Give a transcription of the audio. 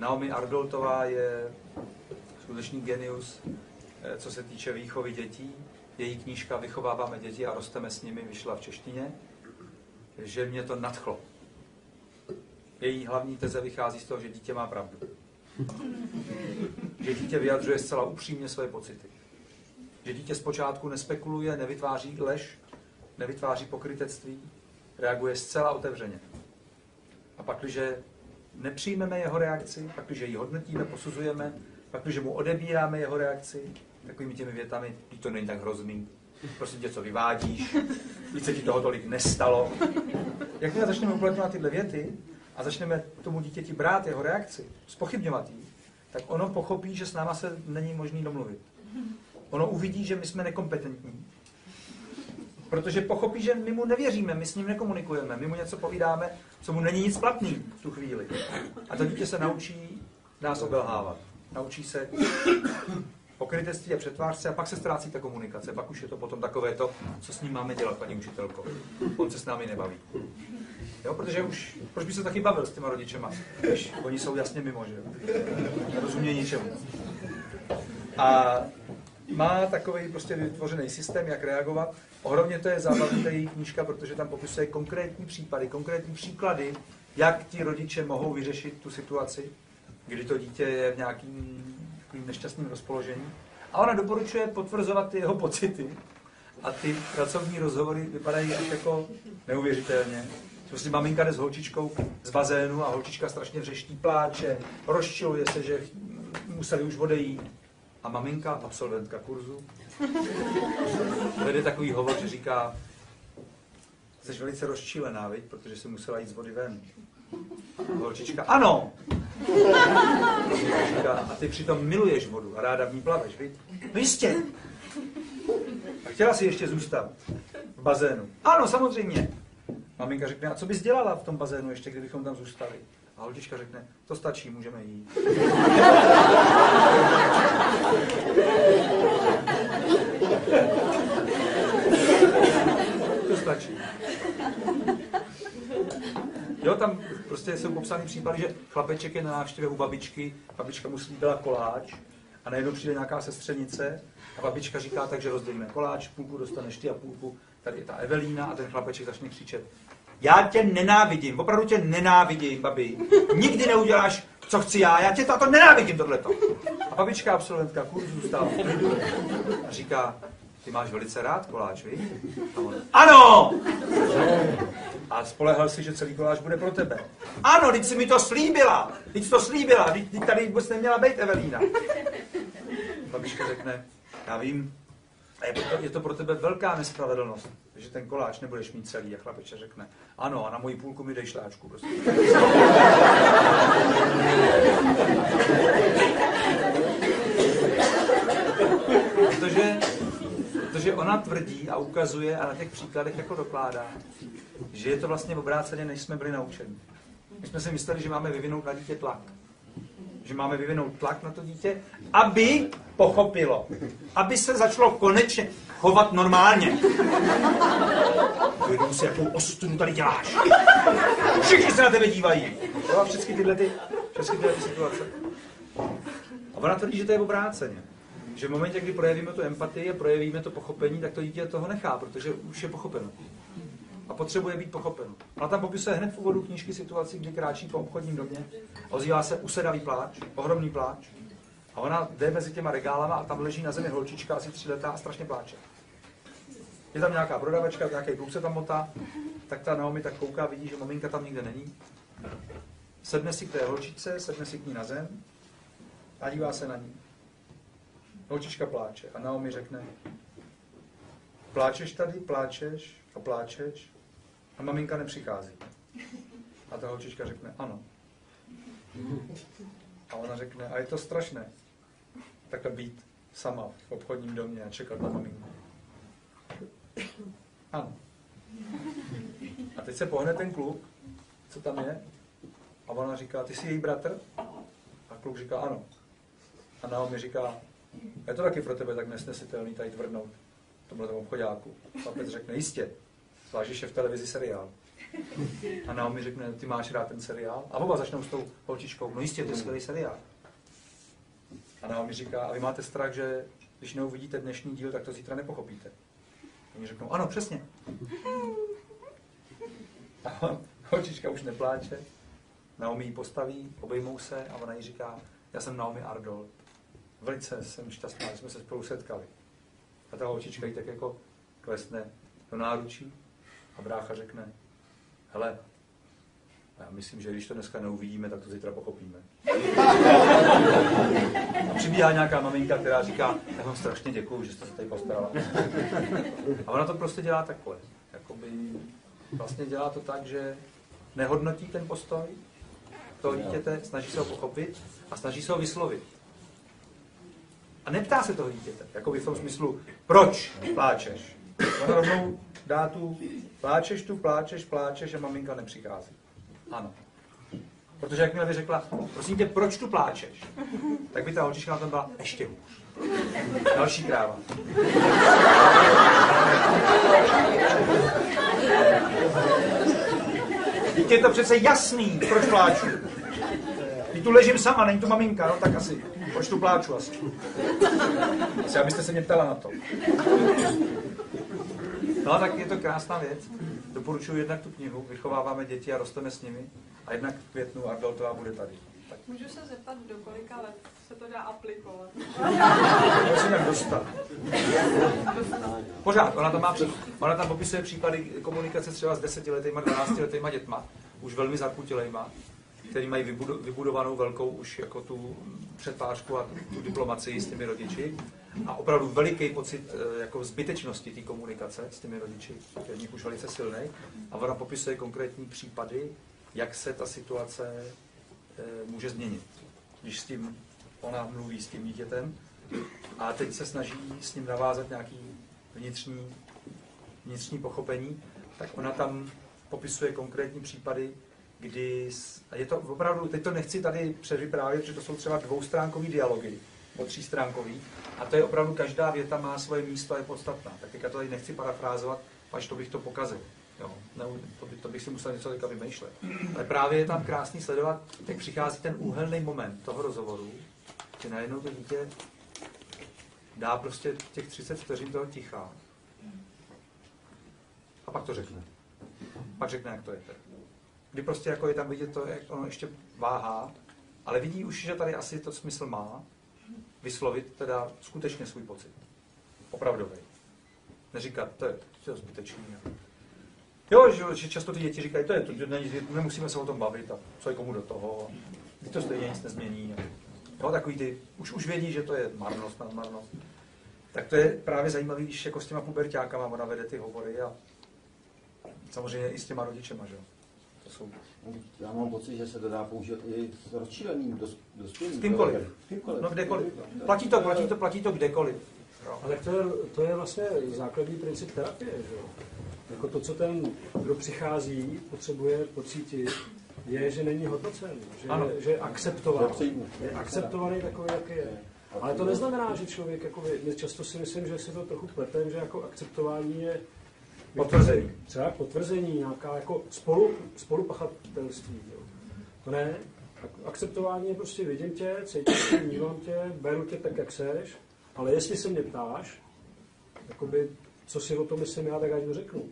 Naomi Argoltová je skutečný genius, eh, co se týče výchovy dětí. Její knížka Vychováváme děti a rosteme s nimi vyšla v češtině, že mě to nadchlo. Její hlavní teze vychází z toho, že dítě má pravdu. Že dítě vyjadřuje zcela upřímně své pocity. Že dítě zpočátku nespekuluje, nevytváří lež, nevytváří pokrytectví, reaguje zcela otevřeně. A pak, když nepřijmeme jeho reakci, pak, když ji hodnotíme, posuzujeme, pak, když mu odebíráme jeho reakci, takovými těmi větami, to není tak hrozný, prosím tě, co vyvádíš, víc se ti toho tolik nestalo. Jakmile začneme uplatňovat tyhle věty a začneme tomu dítěti brát jeho reakci, spochybňovat ji, tak ono pochopí, že s náma se není možný domluvit. Ono uvidí, že my jsme nekompetentní. Protože pochopí, že my mu nevěříme, my s ním nekomunikujeme, my mu něco povídáme, co mu není nic platný v tu chvíli. A to dítě se naučí nás obelhávat. Naučí se pokrytectví a přetvářce a pak se ztrácí ta komunikace. Pak už je to potom takové to, co s ním máme dělat, paní učitelko. On se s námi nebaví. Jo, protože už, proč by se taky bavil s těma rodičema, když oni jsou jasně mimo, že Nerozumějí ničemu. A má takový prostě vytvořený systém, jak reagovat. Ohromně to je zábavný ta její knížka, protože tam popisuje konkrétní případy, konkrétní příklady, jak ti rodiče mohou vyřešit tu situaci, kdy to dítě je v nějakým nešťastným rozpoložení. A ona doporučuje potvrzovat ty jeho pocity. A ty pracovní rozhovory vypadají až jako neuvěřitelně. Prostě maminka jde s holčičkou z bazénu a holčička strašně řeští, pláče, rozčiluje se, že museli už odejít. A maminka, absolventka kurzu, vede takový hovor, že říká, jsi velice rozčílená, viď? protože jsi musela jít z vody ven. Holčička, ano! Říká, a ty přitom miluješ vodu a ráda v ní plaveš, viď? No jistě. A chtěla si ještě zůstat v bazénu. Ano, samozřejmě. Maminka řekne, a co bys dělala v tom bazénu ještě, kdybychom tam zůstali? A holčička řekne, to stačí, můžeme jít. Stačí. Jo, tam prostě jsou popsány případy, že chlapeček je na návštěvě u babičky, babička mu slíbila koláč a najednou přijde nějaká sestřenice a babička říká tak, že rozdělíme koláč, půlku dostaneš ty a půlku tady je ta Evelína a ten chlapeček začne křičet. Já tě nenávidím, opravdu tě nenávidím, babi. Nikdy neuděláš, co chci já, já tě to, to nenávidím tohleto. A babička absolventka kurzu zůstává a říká, ty máš velice rád koláč, víš? ano! A spolehal si, že celý koláč bude pro tebe. Ano, teď si mi to slíbila. Teď to slíbila. Teď tady vůbec neměla být Evelína. Babička řekne, já vím, a je, to, je to pro tebe velká nespravedlnost, že ten koláč nebudeš mít celý. A chlapeče řekne, ano, a na moji půlku mi dej šláčku, prostě. protože, protože ona tvrdí a ukazuje a na těch příkladech jako dokládá, že je to vlastně obráceně, než jsme byli naučeni. My jsme si mysleli, že máme vyvinout na dítě tlak. Že máme vyvinout tlak na to dítě, aby pochopilo. Aby se začalo konečně chovat normálně. Uvědom si, jakou ostudu tady děláš. Všichni se na tebe dívají. Jo, a všechny tyhle, ty, všechny tyhle ty situace. A ona tvrdí, že to je obráceně. Že v momentě, kdy projevíme tu empatii a projevíme to pochopení, tak to dítě toho nechá, protože už je pochopeno a potřebuje být pochopen. Ona tam popisuje hned v úvodu knížky situaci, kdy kráčí po obchodním domě, ozývá se usedavý pláč, ohromný pláč. A ona jde mezi těma regálama a tam leží na zemi holčička, asi tři letá a strašně pláče. Je tam nějaká prodavačka, nějaký kluk se tam motá, tak ta Naomi tak kouká, vidí, že maminka tam nikde není. Sedne si k té holčičce, sedne si k ní na zem a dívá se na ní. Holčička pláče a Naomi řekne, pláčeš tady, pláčeš a pláčeš a maminka nepřichází. A ta holčička řekne, ano. A ona řekne, a je to strašné, takhle být sama v obchodním domě a čekat na maminku. Ano. A teď se pohne ten kluk, co tam je, a ona říká, ty jsi její bratr? A kluk říká, ano. A Naomi říká, je to taky pro tebe tak nesnesitelný tady tvrdnout, tomhle obchodáku. Papec řekne, jistě, zvlášť, že v televizi seriál. A Naomi řekne, ty máš rád ten seriál? A oba začnou s tou holčičkou, no jistě, to je skvělý seriál. A Naomi říká, a vy máte strach, že když neuvidíte dnešní díl, tak to zítra nepochopíte. Oni řeknou, ano, přesně. A holčička už nepláče, Naomi ji postaví, obejmou se a ona jí říká, já jsem Naomi Ardol. Velice jsem šťastná, že jsme se spolu setkali. A ta holčička jí tak jako klesne do náručí a brácha řekne, hele, já myslím, že když to dneska neuvidíme, tak to zítra pochopíme. A přibíhá nějaká maminka, která říká, já vám strašně děkuju, že jste se tady postarala. A ona to prostě dělá takhle. Jakoby vlastně dělá to tak, že nehodnotí ten postoj toho dítěte, snaží se ho pochopit a snaží se ho vyslovit. Neptá se toho dítěte, jako v tom smyslu, proč pláčeš? Ona rovnou dá tu, pláčeš tu, pláčeš, pláčeš a maminka nepřichází. Ano. Protože jakmile by řekla, prosím tě, proč tu pláčeš? Tak by ta holčička na tom byla ještě hůř. Další kráva. Dítě je to přece jasný, proč pláču. Když tu ležím sama, není tu maminka, no tak asi. Proč tu pláču asi? Asi abyste se mě ptala na to. No tak je to krásná věc. Doporučuji jednak tu knihu, vychováváme děti a rosteme s nimi. A jednak v květnu Ardoltová bude tady. Tak. Můžu se zeptat, do kolika let se to dá aplikovat? Musím jak dostat. Pořád, ona tam, má, pří, ona tam popisuje případy komunikace třeba s desetiletýma, 12 letýma dětma, už velmi zakutilejma, který mají vybudovanou velkou už jako tu předpářku a tu diplomacii s těmi rodiči. A opravdu veliký pocit eh, jako zbytečnosti té komunikace s těmi rodiči, který je nich už velice silný. A ona popisuje konkrétní případy, jak se ta situace eh, může změnit, když s tím ona mluví s tím dítětem. A teď se snaží s ním navázat nějaký vnitřní, vnitřní pochopení, tak ona tam popisuje konkrétní případy, kdy, je to opravdu, teď to nechci tady převyprávět, protože to jsou třeba dvoustránkové dialogy, nebo třístránkový, a to je opravdu, každá věta má svoje místo a je podstatná. Tak teďka to tady nechci parafrázovat, až to bych to pokazil. Jo, ne, to, by, to bych si musel něco teďka vymýšlet. Ale právě je tam krásný sledovat, jak přichází ten úhelný moment toho rozhovoru, že najednou to dítě dá prostě těch 30 vteřin toho ticha. A pak to řekne. Pak řekne, jak to je. Kdy prostě jako je tam vidět to, jak ono ještě váhá, ale vidí už, že tady asi to smysl má, vyslovit teda skutečně svůj pocit. Opravdový. Neříkat, to je, to je zbytečný. Jo, že, že často ty děti říkají, to je to, že nemusíme se o tom bavit a co je komu do toho. Ty to stejně nic nezmění. Jo, takový ty, už, už vědí, že to je marnost na marnost. Tak to je právě zajímavý, když jako s těma pubertákama ona vede ty hovory a samozřejmě i s těma rodičema, že jo. To jsou... Já mám pocit, že se to dá použít i s rozčíleným dospělým. S kýmkoliv. No kdekoliv. Platí to, platí to, platí to kdekoliv. Jo. Ale to je, to je vlastně základní princip terapie, že jo? Jako to, co ten, kdo přichází, potřebuje pocítit, je, že není hodnocen, že, ano. že je akceptovaný. Je akceptovaný takový, jaký je. Ale to neznamená, že člověk, jako často si myslím, že si to trochu pletem, že jako akceptování je potvrzení. Třeba potvrzení, nějaká jako spolu, spolupachatelství. Jo. To ne, akceptování je prostě vidím tě, cítím tě, vnímám tě, beru tě tak, jak seš, ale jestli se mě ptáš, jakoby, co si o tom myslím já, tak ať to řeknu.